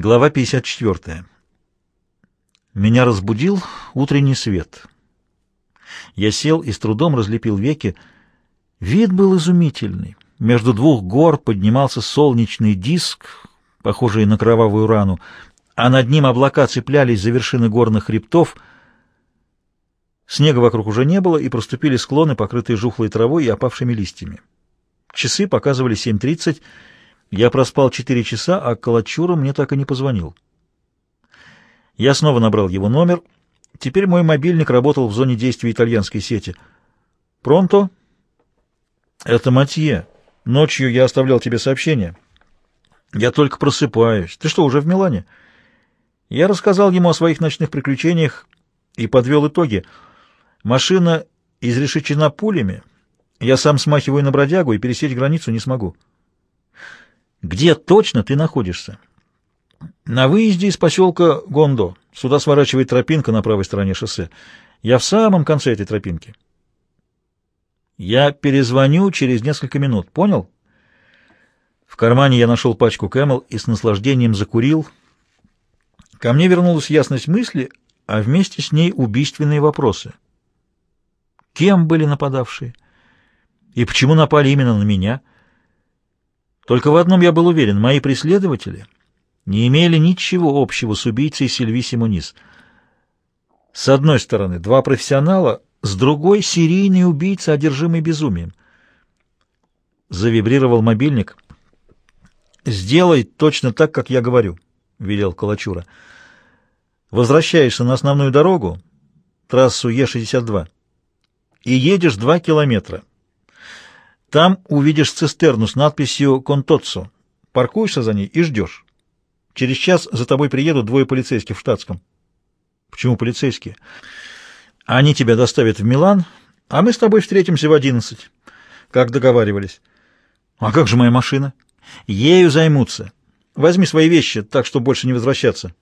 Глава 54. Меня разбудил утренний свет. Я сел и с трудом разлепил веки. Вид был изумительный. Между двух гор поднимался солнечный диск, похожий на кровавую рану, а над ним облака цеплялись за вершины горных хребтов. Снега вокруг уже не было, и проступили склоны, покрытые жухлой травой и опавшими листьями. Часы показывали 7.30, я проспал четыре часа, а Калачура мне так и не позвонил. Я снова набрал его номер. Теперь мой мобильник работал в зоне действия итальянской сети. «Пронто?» «Это Матье. Ночью я оставлял тебе сообщение». «Я только просыпаюсь. Ты что, уже в Милане?» Я рассказал ему о своих ночных приключениях и подвел итоги. Машина изрешечена пулями. Я сам смахиваю на бродягу и пересечь границу не смогу. Где точно ты находишься? На выезде из поселка Гондо. Сюда сворачивает тропинка на правой стороне шоссе. Я в самом конце этой тропинки. Я перезвоню через несколько минут. Понял? В кармане я нашел пачку Camel и с наслаждением закурил. Ко мне вернулась ясность мысли, а вместе с ней убийственные вопросы. Кем были нападавшие? И почему напали именно на меня? — только в одном я был уверен, мои преследователи не имели ничего общего с убийцей Сильви Симонис. С одной стороны, два профессионала, с другой — серийный убийца, одержимый безумием. Завибрировал мобильник. «Сделай точно так, как я говорю», — велел Калачура. «Возвращаешься на основную дорогу, трассу Е-62, и едешь два километра. Там увидишь цистерну с надписью «Контоццо». Паркуешься за ней и ждешь. Через час за тобой приедут двое полицейских в штатском. Почему полицейские? Они тебя доставят в Милан, а мы с тобой встретимся в одиннадцать, как договаривались. А как же моя машина? Ею займутся. Возьми свои вещи, так что больше не возвращаться.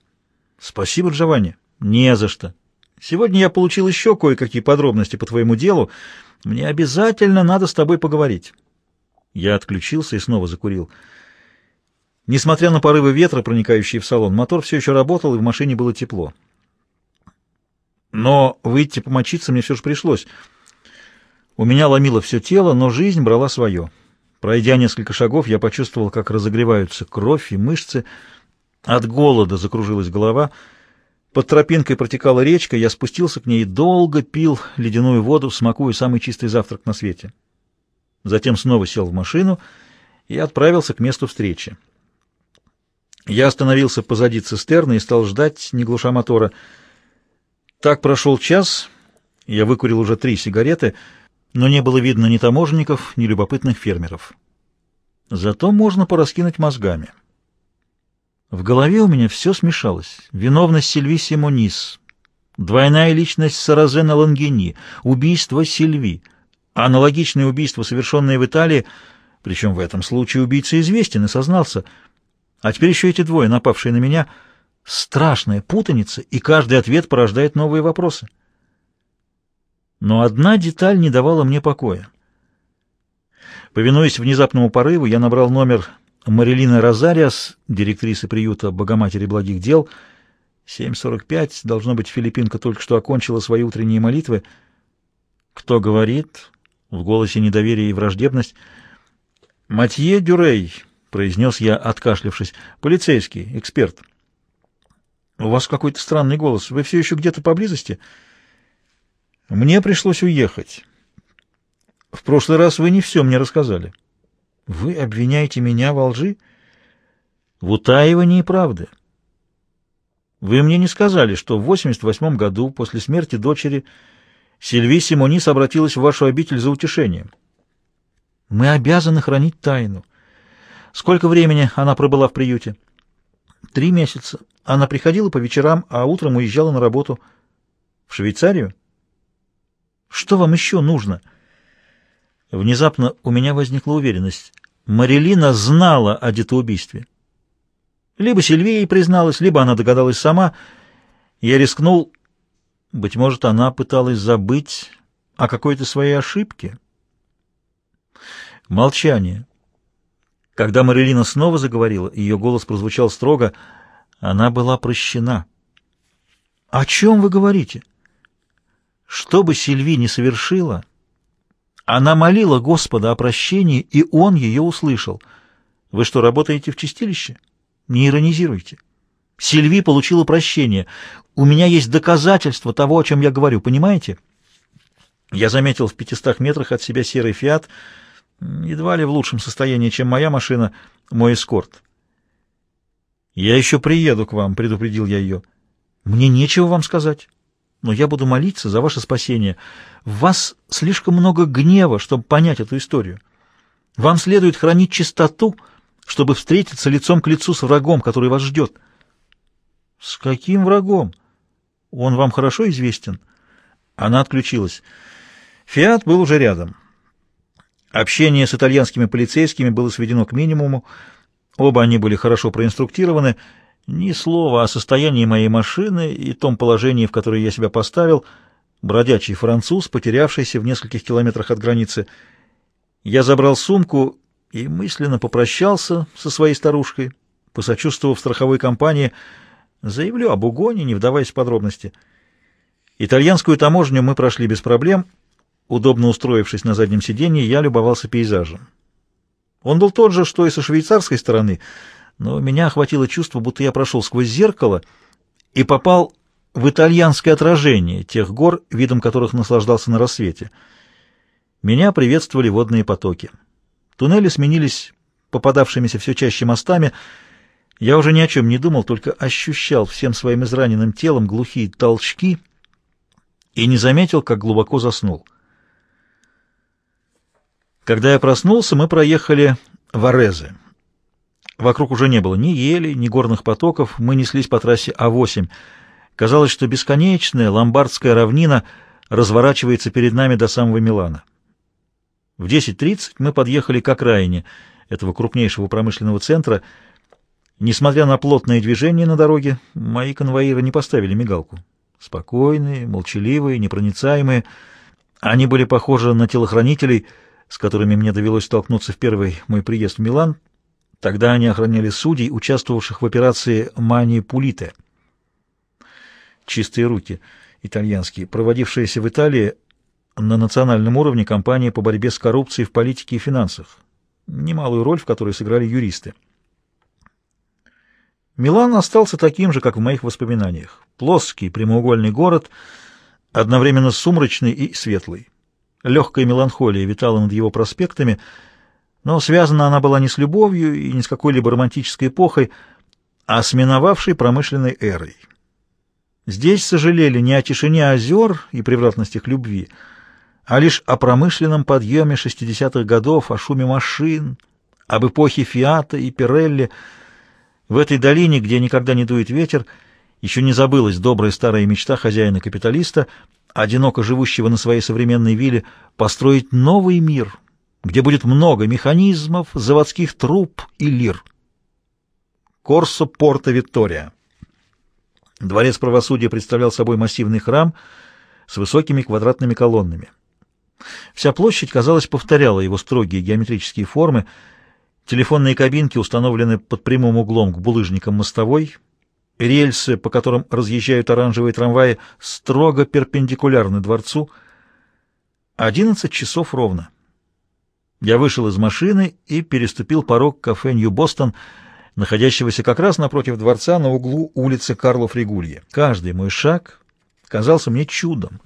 Спасибо, Джованни. Не за что. Сегодня я получил еще кое-какие подробности по твоему делу, мне обязательно надо с тобой поговорить. Я отключился и снова закурил. Несмотря на порывы ветра, проникающие в салон, мотор все еще работал, и в машине было тепло. Но выйти помочиться мне все же пришлось. У меня ломило все тело, но жизнь брала свое. Пройдя несколько шагов, я почувствовал, как разогреваются кровь и мышцы. От голода закружилась голова — под тропинкой протекала речка, я спустился к ней и долго пил ледяную воду, смакуя самый чистый завтрак на свете. Затем снова сел в машину и отправился к месту встречи. Я остановился позади цистерны и стал ждать, не глуша мотора. Так прошел час, я выкурил уже три сигареты, но не было видно ни таможенников, ни любопытных фермеров. Зато можно пораскинуть мозгами. В голове у меня все смешалось. Виновность Сильви Симонис, двойная личность Саразена Лангини, убийство Сильви, аналогичное убийство, совершенное в Италии, причем в этом случае убийца известен и сознался. А теперь еще эти двое, напавшие на меня, страшная путаница, и каждый ответ порождает новые вопросы. Но одна деталь не давала мне покоя. Повинуясь внезапному порыву, я набрал номер Марилина Розариас, директриса приюта Богоматери благих дел, 7.45, должно быть, филиппинка только что окончила свои утренние молитвы. Кто говорит? В голосе недоверие и враждебность. «Матье Дюрей», — произнес я, откашлявшись, — «полицейский, эксперт». «У вас какой-то странный голос. Вы все еще где-то поблизости?» «Мне пришлось уехать. В прошлый раз вы не все мне рассказали». Вы обвиняете меня во лжи? В утаивании правды. Вы мне не сказали, что в 88 году, после смерти дочери, Сильви Симонис обратилась в вашу обитель за утешением. Мы обязаны хранить тайну. Сколько времени она пробыла в приюте? Три месяца. Она приходила по вечерам, а утром уезжала на работу. В Швейцарию? Что вам еще нужно?» Внезапно у меня возникла уверенность. Марилина знала о детоубийстве. Либо Сильвия призналась, либо она догадалась сама. Я рискнул... Быть может, она пыталась забыть о какой-то своей ошибке. Молчание. Когда Марилина снова заговорила, ее голос прозвучал строго. Она была прощена. «О чем вы говорите?» Что бы Сильви не совершила, она молила Господа о прощении, и Он ее услышал. Вы что, работаете в чистилище? Не иронизируйте. Сильви получила прощение. У меня есть доказательства того, о чем я говорю, понимаете? Я заметил в пятистах метрах от себя серый «Фиат», едва ли в лучшем состоянии, чем моя машина, мой эскорт. «Я еще приеду к вам», — предупредил я ее. «Мне нечего вам сказать, но я буду молиться за ваше спасение. В вас слишком много гнева, чтобы понять эту историю. Вам следует хранить чистоту, чтобы встретиться лицом к лицу с врагом, который вас ждет». «С каким врагом? Он вам хорошо известен?» Она отключилась. «Фиат» был уже рядом. Общение с итальянскими полицейскими было сведено к минимуму. Оба они были хорошо проинструктированы. Ни слова о состоянии моей машины и том положении, в которое я себя поставил. Бродячий француз, потерявшийся в нескольких километрах от границы. Я забрал сумку и мысленно попрощался со своей старушкой, посочувствовав страховой компании. Заявлю об угоне, не вдаваясь в подробности. Итальянскую таможню мы прошли без проблем — Удобно устроившись на заднем сиденье, я любовался пейзажем. Он был тот же, что и со швейцарской стороны, но меня охватило чувство, будто я прошел сквозь зеркало и попал в итальянское отражение тех гор, видом которых наслаждался на рассвете. Меня приветствовали водные потоки. Туннели сменились попадавшимися все чаще мостами. Я уже ни о чем не думал, только ощущал всем своим израненным телом глухие толчки и не заметил, как глубоко заснул. Когда я проснулся, мы проехали в Орезы. Вокруг уже не было ни ели, ни горных потоков, мы неслись по трассе А8. Казалось, что бесконечная ломбардская равнина разворачивается перед нами до самого Милана. В 10.30 мы подъехали к окраине этого крупнейшего промышленного центра. Несмотря на плотное движение на дороге, мои конвоиры не поставили мигалку. Спокойные, молчаливые, непроницаемые. Они были похожи на телохранителей — с которыми мне довелось столкнуться в первый мой приезд в Милан. Тогда они охраняли судей, участвовавших в операции «Мани Пулите». Чистые руки, итальянские, проводившиеся в Италии на национальном уровне кампании по борьбе с коррупцией в политике и финансах, немалую роль в которой сыграли юристы. Милан остался таким же, как в моих воспоминаниях. Плоский прямоугольный город, одновременно сумрачный и светлый. Легкая меланхолия витала над его проспектами, но связана она была не с любовью и не с какой-либо романтической эпохой, а с миновавшей промышленной эрой. Здесь сожалели не о тишине озер и превратностях любви, а лишь о промышленном подъеме 60-х годов, о шуме машин, об эпохе Фиата и Пирелли. В этой долине, где никогда не дует ветер, еще не забылась добрая старая мечта хозяина-капиталиста — одиноко живущего на своей современной вилле, построить новый мир, где будет много механизмов, заводских труб и лир. Корсо Порта Виктория. Дворец правосудия представлял собой массивный храм с высокими квадратными колоннами. Вся площадь, казалось, повторяла его строгие геометрические формы. Телефонные кабинки установлены под прямым углом к булыжникам мостовой — Рельсы, по которым разъезжают оранжевые трамваи, строго перпендикулярны дворцу. Одиннадцать часов ровно. Я вышел из машины и переступил порог кафе «Нью-Бостон», находящегося как раз напротив дворца на углу улицы Карло Фригулье. Каждый мой шаг казался мне чудом.